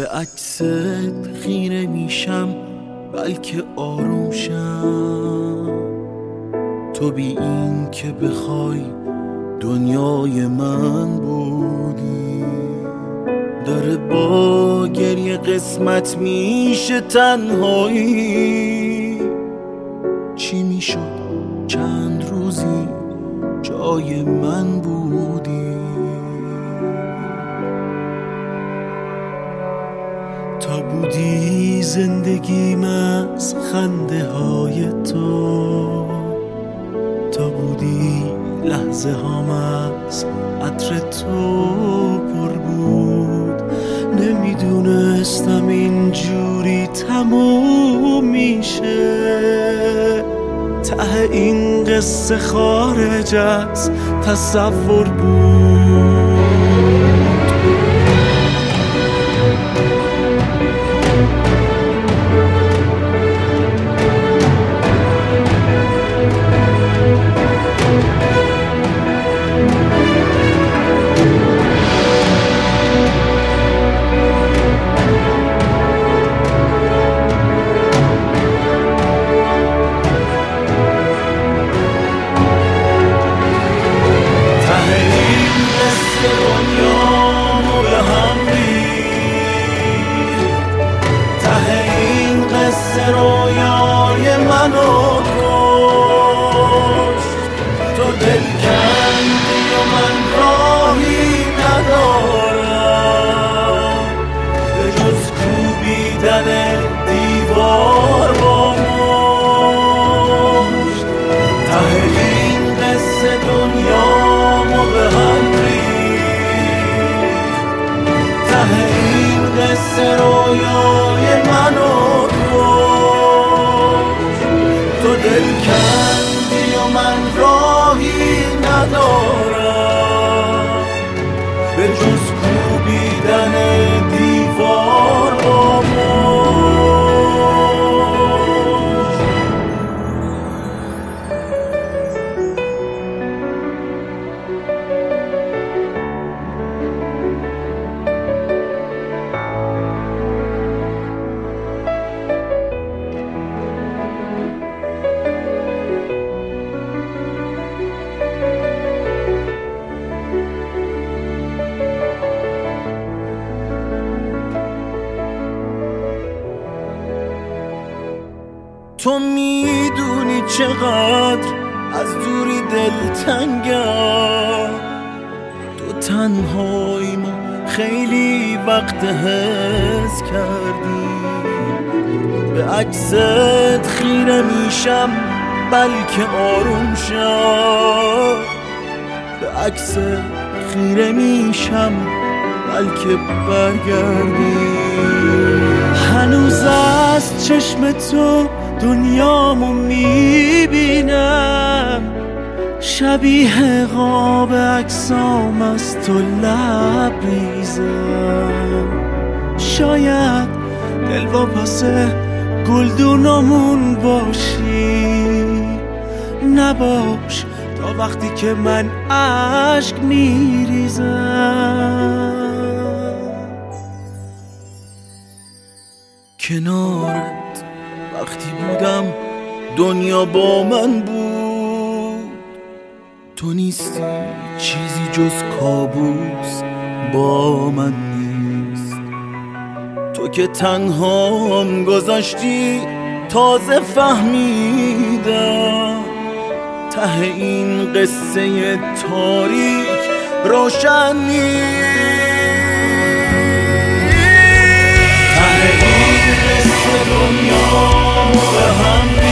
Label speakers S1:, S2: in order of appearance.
S1: به عکست خیره میشم بلکه آروم شم تو بی این که بخوای دنیای من بودی. داره با گریه قسمت میشه تنهایی. چی می‌شد چند روزی جای من بودی؟ بودی زندگیم از خنده های تو. تا بودی لحظه هام از عطر تو پر بود. نمی‌دونستم اینجوری تموم میشه. ته این قصه خارج از تصور بود. دیوار با مشت. ته این قصه دنیامو به هم ته این قصه رویای منو کشت تو دل کندی و من راهی ندارم. به جز تو می‌دونی چقدر از دوری دلتنگم تو تنهایی ما خیلی وقت حس کردی. به عکست خیره میشم بلکه آروم شم. به عکس خیره میشم بلکه برگردی. هنوز از چشم تو دنیامو می‌بینم. شبیه قاب عکسام از تو لبریزم شاید دلواپس گلدونامون باشی. نباش تا وقتی که من عشق میریزم. کنارت وقتی بودم دنیا با من بود. تو نیستی چیزی جز کابوس با من نیست. تو که تنهام گذاشتی تازه فهمیدم. ته این قصه تاریک روشن نیست. ته این قصه دنیا wanna hum